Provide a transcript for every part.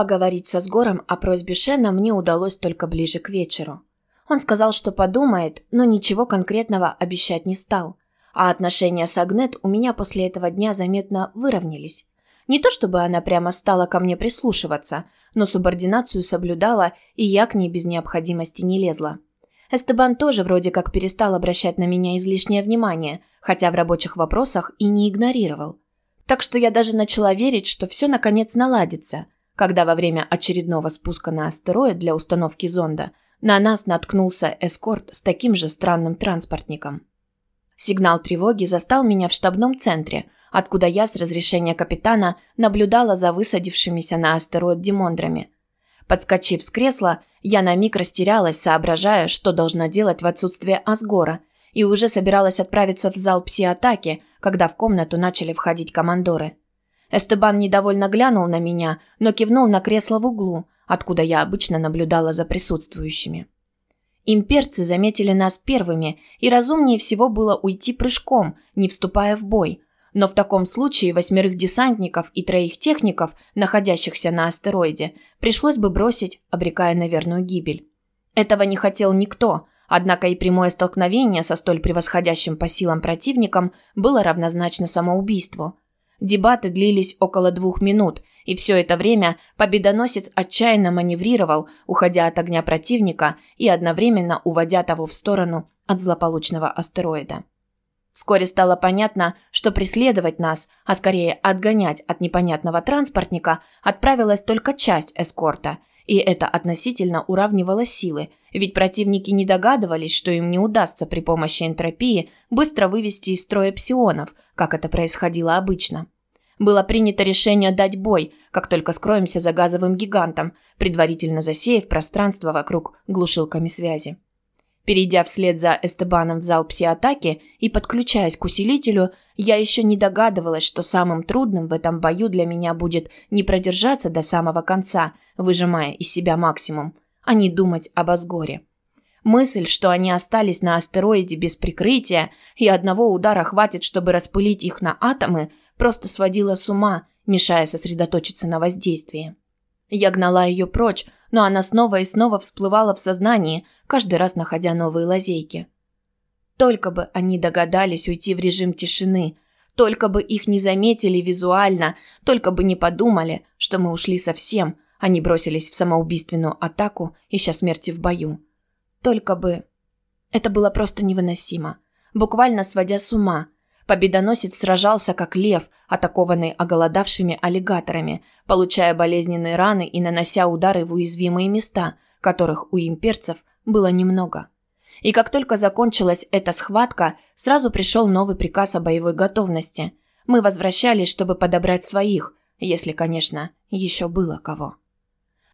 Поговорить со Сгором о просьбе Шена мне удалось только ближе к вечеру. Он сказал, что подумает, но ничего конкретного обещать не стал. А отношения с Агнет у меня после этого дня заметно выровнялись. Не то чтобы она прямо стала ко мне прислушиваться, но субординацию соблюдала, и я к ней без необходимости не лезла. Эстебан тоже вроде как перестал обращать на меня излишнее внимание, хотя в рабочих вопросах и не игнорировал. Так что я даже начала верить, что все наконец наладится, когда во время очередного спуска на астероид для установки зонда на нас наткнулся эскорт с таким же странным транспортником. Сигнал тревоги застал меня в штабном центре, откуда я с разрешения капитана наблюдала за высадившимися на астероид демондрами. Подскочив с кресла, я на миг растерялась, соображая, что должна делать в отсутствие Асгора, и уже собиралась отправиться в зал пси-атаки, когда в комнату начали входить командоры. Эстебан недовольно глянул на меня, но кивнул на кресло в углу, откуда я обычно наблюдала за присутствующими. Имперцы заметили нас первыми, и разумнее всего было уйти прыжком, не вступая в бой. Но в таком случае восьмерых десантников и троих техников, находящихся на астероиде, пришлось бы бросить, обрекая на верную гибель. Этого не хотел никто, однако и прямое столкновение со столь превосходящим по силам противником было равнозначно самоубийству. Дебаты длились около двух минут, и все это время победоносец отчаянно маневрировал, уходя от огня противника и одновременно уводя того в сторону от злополучного астероида. Вскоре стало понятно, что преследовать нас, а скорее отгонять от непонятного транспортника, отправилась только часть эскорта, и это относительно уравнивало силы, ведь противники не догадывались, что им не удастся при помощи энтропии быстро вывести из строя псионов, как это происходило обычно. Было принято решение дать бой, как только скроемся за газовым гигантом, предварительно засеяв пространство вокруг глушилками связи. Перейдя вслед за Эстебаном в зал пси-атаки и подключаясь к усилителю, я еще не догадывалась, что самым трудным в этом бою для меня будет не продержаться до самого конца, выжимая из себя максимум, а не думать об Асгоре. Мысль, что они остались на астероиде без прикрытия и одного удара хватит, чтобы распылить их на атомы, просто сводила с ума, мешая сосредоточиться на воздействии. Я гнала ее прочь, но она снова и снова всплывала в сознании, каждый раз находя новые лазейки. Только бы они догадались уйти в режим тишины, только бы их не заметили визуально, только бы не подумали, что мы ушли совсем, а не бросились в самоубийственную атаку, ища смерти в бою. Только бы... Это было просто невыносимо. Буквально сводя с ума – Победоносец сражался как лев, атакованный оголодавшими аллигаторами, получая болезненные раны и нанося удары в уязвимые места, которых у имперцев было немного. И как только закончилась эта схватка, сразу пришел новый приказ о боевой готовности. Мы возвращались, чтобы подобрать своих, если, конечно, еще было кого.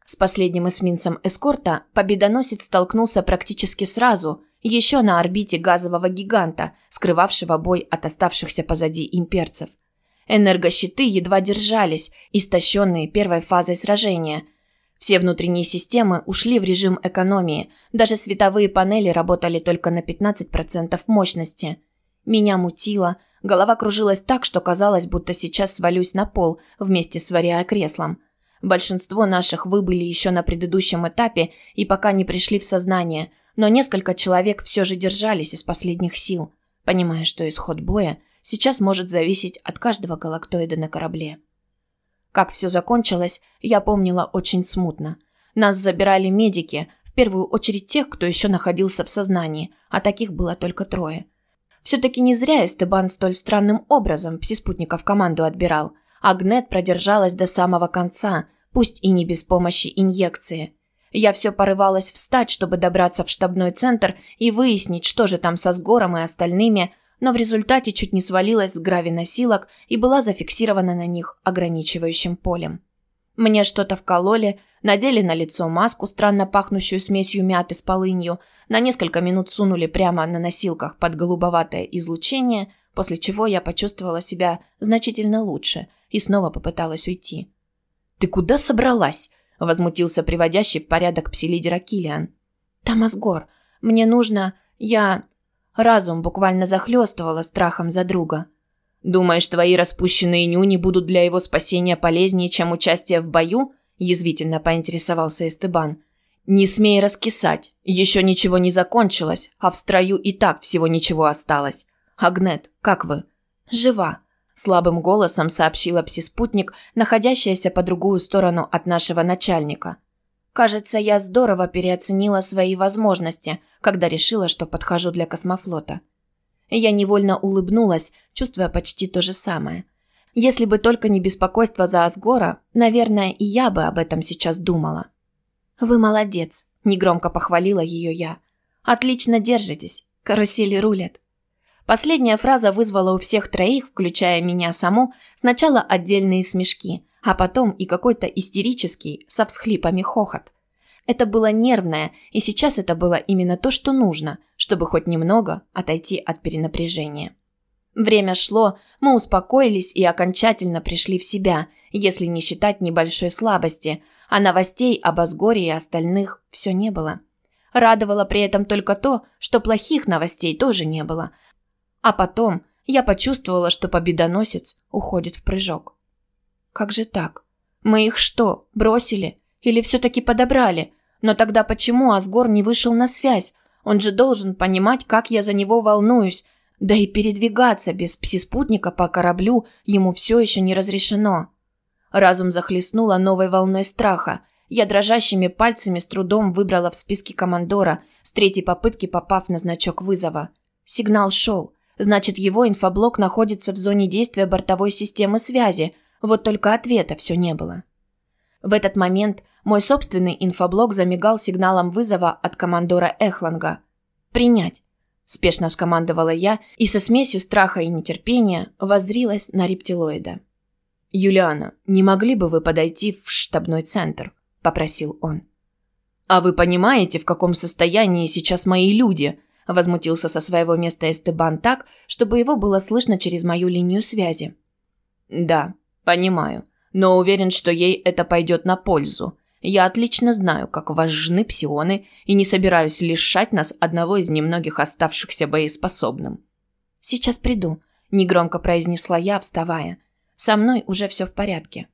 С последним эсминцем эскорта победоносец столкнулся практически сразу, еще на орбите газового гиганта, скрывавшего бой от оставшихся позади имперцев. Энергощиты едва держались, истощенные первой фазой сражения. Все внутренние системы ушли в режим экономии, даже световые панели работали только на 15% мощности. Меня мутило, голова кружилась так, что казалось, будто сейчас свалюсь на пол вместе с варяя креслом. Большинство наших выбыли еще на предыдущем этапе и пока не пришли в сознание – но несколько человек все же держались из последних сил, понимая, что исход боя сейчас может зависеть от каждого галактоида на корабле. Как все закончилось, я помнила очень смутно. Нас забирали медики, в первую очередь тех, кто еще находился в сознании, а таких было только трое. Все-таки не зря Эстебан столь странным образом псиспутников команду отбирал. Агнет продержалась до самого конца, пусть и не без помощи инъекции. Я все порывалась встать, чтобы добраться в штабной центр и выяснить, что же там со Сгором и остальными, но в результате чуть не свалилась с грави-носилок и была зафиксирована на них ограничивающим полем. Мне что-то вкололи, надели на лицо маску, странно пахнущую смесью мяты с полынью, на несколько минут сунули прямо на носилках под голубоватое излучение, после чего я почувствовала себя значительно лучше и снова попыталась уйти. «Ты куда собралась?» Возмутился приводящий в порядок пси-лидера Киллиан. «Тамасгор, мне нужно... Я...» Разум буквально захлестывало страхом за друга. «Думаешь, твои распущенные нюни будут для его спасения полезнее, чем участие в бою?» – язвительно поинтересовался Эстебан. «Не смей раскисать. Еще ничего не закончилось, а в строю и так всего ничего осталось. Агнет, как вы?» «Жива», – слабым голосом сообщила псиспутник, находящаяся по другую сторону от нашего начальника. «Кажется, я здорово переоценила свои возможности, когда решила, что подхожу для космофлота». Я невольно улыбнулась, чувствуя почти то же самое. Если бы только не беспокойство за Асгора, наверное, и я бы об этом сейчас думала. «Вы молодец», – негромко похвалила ее я. «Отлично держитесь. Карусели рулят». Последняя фраза вызвала у всех троих, включая меня саму, сначала отдельные смешки, а потом и какой-то истерический, со всхлипами хохот. Это было нервное, и сейчас это было именно то, что нужно, чтобы хоть немного отойти от перенапряжения. Время шло, мы успокоились и окончательно пришли в себя, если не считать небольшой слабости, а новостей об Асгоре и остальных все не было. Радовало при этом только то, что плохих новостей тоже не было. А потом я почувствовала, что победоносец уходит в прыжок. Как же так? Мы их что, бросили? Или все-таки подобрали? Но тогда почему Асгор не вышел на связь? Он же должен понимать, как я за него волнуюсь. Да и передвигаться без пси-спутника по кораблю ему все еще не разрешено. Разум захлестнуло новой волной страха. Я дрожащими пальцами с трудом выбрала в списке командора, с третьей попытки попав на значок вызова. Сигнал шел. Значит, его инфоблок находится в зоне действия бортовой системы связи. Вот только ответа все не было. В этот момент мой собственный инфоблок замигал сигналом вызова от командора Эхланга. «Принять!» – спешно скомандовала я и со смесью страха и нетерпения воззрилась на рептилоида. «Юлиана, не могли бы вы подойти в штабной центр?» – попросил он. «А вы понимаете, в каком состоянии сейчас мои люди?» – возмутился со своего места Эстебан так, чтобы его было слышно через мою линию связи. «Да, понимаю, но уверен, что ей это пойдет на пользу», я отлично знаю, как важны псионы, и не собираюсь лишать нас одного из немногих оставшихся боеспособным. «Сейчас приду», – негромко произнесла я, вставая. «Со мной уже все в порядке».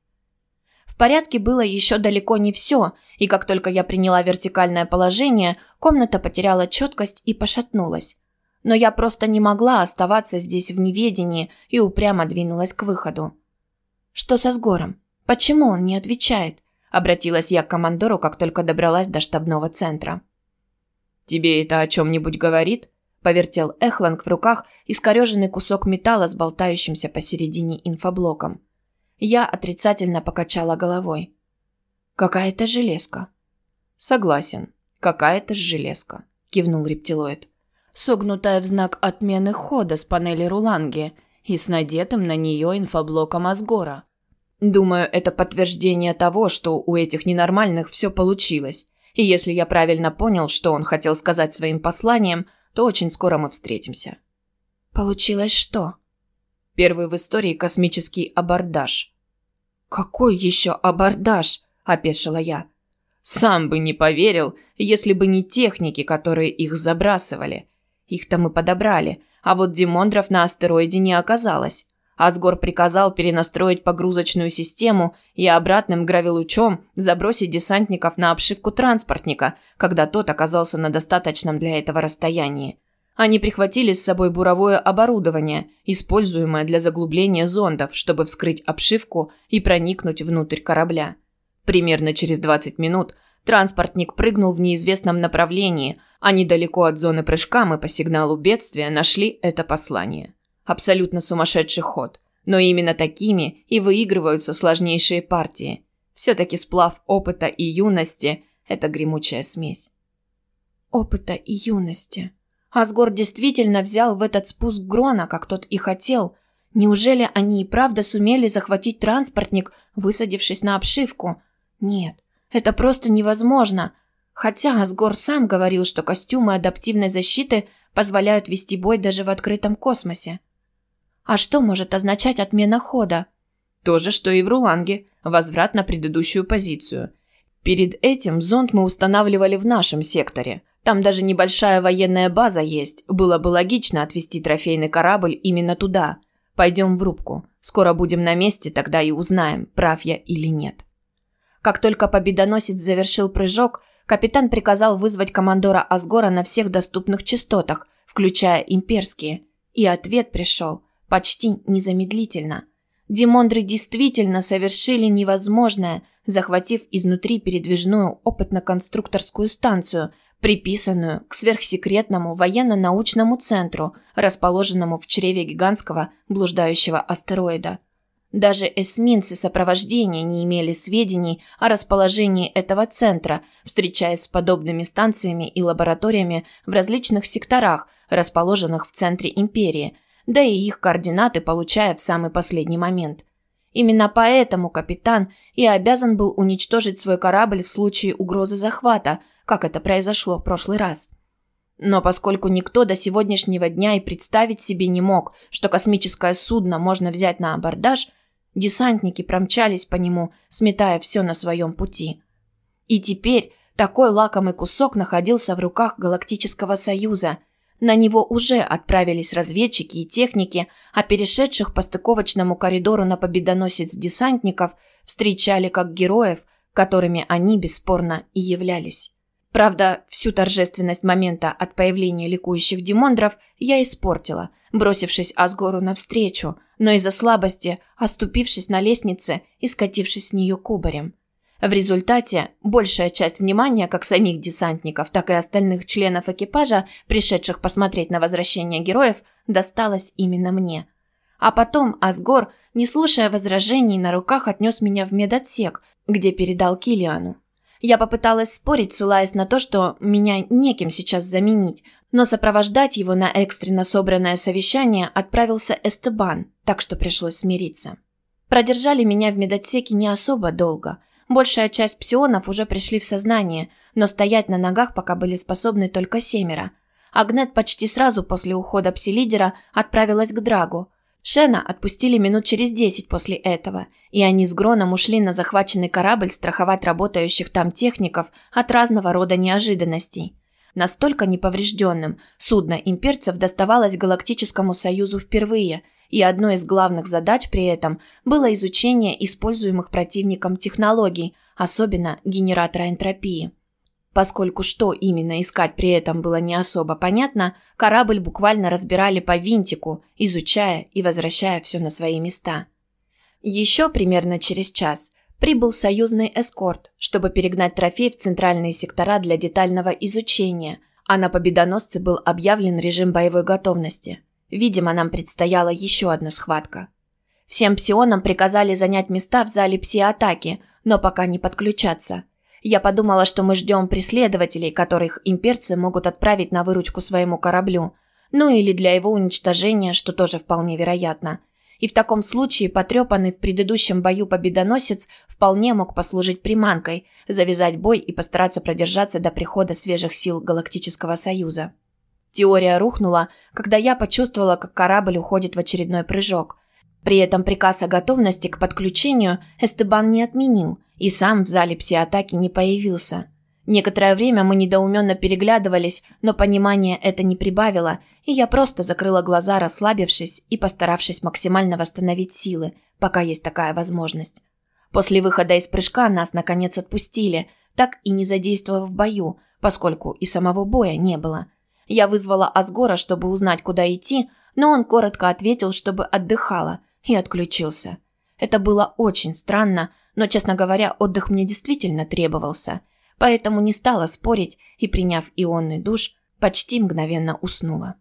В порядке было еще далеко не все, и как только я приняла вертикальное положение, комната потеряла четкость и пошатнулась. Но я просто не могла оставаться здесь в неведении и упрямо двинулась к выходу. Что со сгором? Почему он не отвечает? Обратилась я к командору, как только добралась до штабного центра. «Тебе это о чем-нибудь говорит?» Повертел Эхланг в руках искореженный кусок металла с болтающимся посередине инфоблоком. Я отрицательно покачала головой. «Какая-то железка». «Согласен, какая-то железка», – кивнул рептилоид. «Согнутая в знак отмены хода с панели Руланги и с надетым на нее инфоблоком Асгора. Думаю, это подтверждение того, что у этих ненормальных все получилось. И если я правильно понял, что он хотел сказать своим посланием, то очень скоро мы встретимся. Получилось что? Первый в истории космический абордаж. Какой еще абордаж? опешила я. Сам бы не поверил, если бы не техники, которые их забрасывали. Их-то мы подобрали, а вот Димондров на астероиде не оказалось. Асгор приказал перенастроить погрузочную систему и обратным гравилучом забросить десантников на обшивку транспортника, когда тот оказался на достаточном для этого расстоянии. Они прихватили с собой буровое оборудование, используемое для заглубления зондов, чтобы вскрыть обшивку и проникнуть внутрь корабля. Примерно через 20 минут транспортник прыгнул в неизвестном направлении, а недалеко от зоны прыжка мы по сигналу бедствия нашли это послание. Абсолютно сумасшедший ход. Но именно такими и выигрываются сложнейшие партии. Все-таки сплав опыта и юности – это гремучая смесь. Опыта и юности. Асгор действительно взял в этот спуск Грона, как тот и хотел. Неужели они и правда сумели захватить транспортник, высадившись на обшивку? Нет, это просто невозможно. Хотя Асгор сам говорил, что костюмы адаптивной защиты позволяют вести бой даже в открытом космосе. А что может означать отмена хода? То же, что и в Руланге, возврат на предыдущую позицию. Перед этим зонд мы устанавливали в нашем секторе. Там даже небольшая военная база есть. Было бы логично отвезти трофейный корабль именно туда. Пойдем в рубку. Скоро будем на месте, тогда и узнаем, прав я или нет. Как только победоносец завершил прыжок, капитан приказал вызвать командора Асгора на всех доступных частотах, включая имперские. И ответ пришел почти незамедлительно. Димондры действительно совершили невозможное, захватив изнутри передвижную опытно-конструкторскую станцию, приписанную к сверхсекретному военно-научному центру, расположенному в чреве гигантского блуждающего астероида. Даже эсминцы сопровождения не имели сведений о расположении этого центра, встречаясь с подобными станциями и лабораториями в различных секторах, расположенных в центре империи, да и их координаты получая в самый последний момент. Именно поэтому капитан и обязан был уничтожить свой корабль в случае угрозы захвата, как это произошло в прошлый раз. Но поскольку никто до сегодняшнего дня и представить себе не мог, что космическое судно можно взять на абордаж – Десантники промчались по нему, сметая все на своем пути. И теперь такой лакомый кусок находился в руках Галактического Союза. На него уже отправились разведчики и техники, а перешедших по стыковочному коридору на победоносец десантников встречали как героев, которыми они бесспорно и являлись. Правда, всю торжественность момента от появления ликующих демондров я испортила, бросившись Асгору навстречу – но из-за слабости, оступившись на лестнице и скатившись с нее кубарем. В результате большая часть внимания как самих десантников, так и остальных членов экипажа, пришедших посмотреть на возвращение героев, досталась именно мне. А потом Асгор, не слушая возражений, на руках отнес меня в медотсек, где передал Килиану. Я попыталась спорить, ссылаясь на то, что меня неким сейчас заменить, но сопровождать его на экстренно собранное совещание отправился Эстебан, так что пришлось смириться. Продержали меня в медотсеке не особо долго. Большая часть псионов уже пришли в сознание, но стоять на ногах пока были способны только семеро. Агнет почти сразу после ухода пси-лидера отправилась к Драгу, Шена отпустили минут через десять после этого, и они с Гроном ушли на захваченный корабль страховать работающих там техников от разного рода неожиданностей. Настолько неповрежденным судно имперцев доставалось Галактическому Союзу впервые, и одной из главных задач при этом было изучение используемых противником технологий, особенно генератора энтропии. Поскольку что именно искать при этом было не особо понятно, корабль буквально разбирали по винтику, изучая и возвращая все на свои места. Еще примерно через час прибыл союзный эскорт, чтобы перегнать трофей в центральные сектора для детального изучения, а на победоносце был объявлен режим боевой готовности. Видимо, нам предстояла еще одна схватка. Всем псионам приказали занять места в зале пси-атаки, но пока не подключаться – я подумала, что мы ждем преследователей, которых имперцы могут отправить на выручку своему кораблю. Ну или для его уничтожения, что тоже вполне вероятно. И в таком случае потрепанный в предыдущем бою победоносец вполне мог послужить приманкой, завязать бой и постараться продержаться до прихода свежих сил Галактического Союза. Теория рухнула, когда я почувствовала, как корабль уходит в очередной прыжок. При этом приказ о готовности к подключению Эстебан не отменил, и сам в зале пси-атаки не появился. Некоторое время мы недоуменно переглядывались, но понимание это не прибавило, и я просто закрыла глаза, расслабившись и постаравшись максимально восстановить силы, пока есть такая возможность. После выхода из прыжка нас наконец отпустили, так и не задействовав в бою, поскольку и самого боя не было. Я вызвала Асгора, чтобы узнать, куда идти, но он коротко ответил, чтобы отдыхала, и отключился. Это было очень странно, но, честно говоря, отдых мне действительно требовался, поэтому не стала спорить и, приняв ионный душ, почти мгновенно уснула.